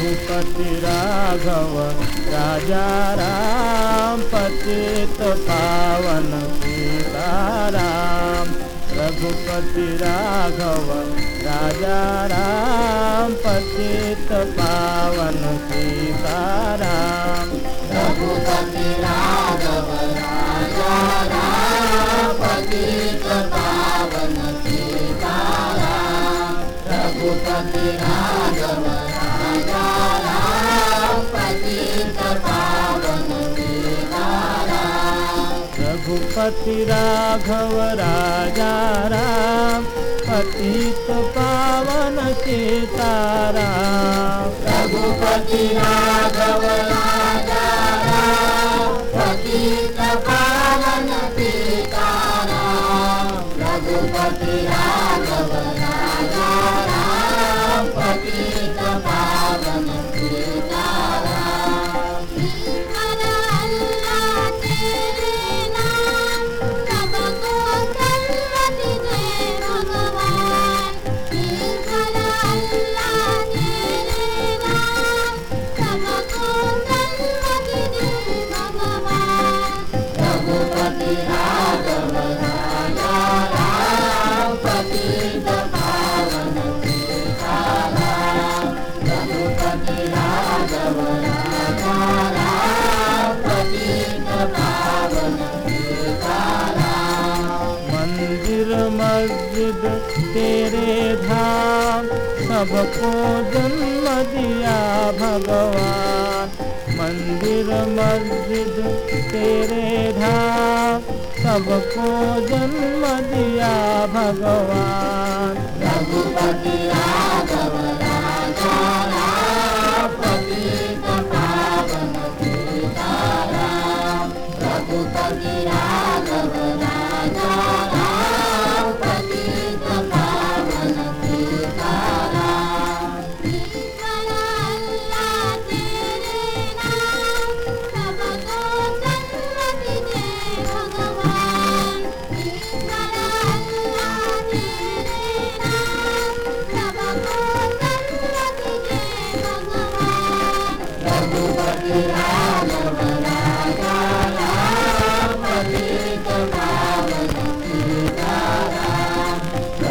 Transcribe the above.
रघुपति राघव राजा राम पतित पावन सीताराम रघुपति राघव राजा राम पतित पावन सीताराम रघुपति राघव राजा राम पावन सीताराम रघुपति राघव रघुपति राघव राजा राम पतित पावन सीताराम। रघुपति राघव राजा राम पतित पावन सीताराम। रघुपति राघव मंदिर, मस्जिद, तेरे धाम, सबको जन्म दिया भगवान। मंदिर, मस्जिद, तेरे धाम, सबको जन्म दिया भगवान। रघुपति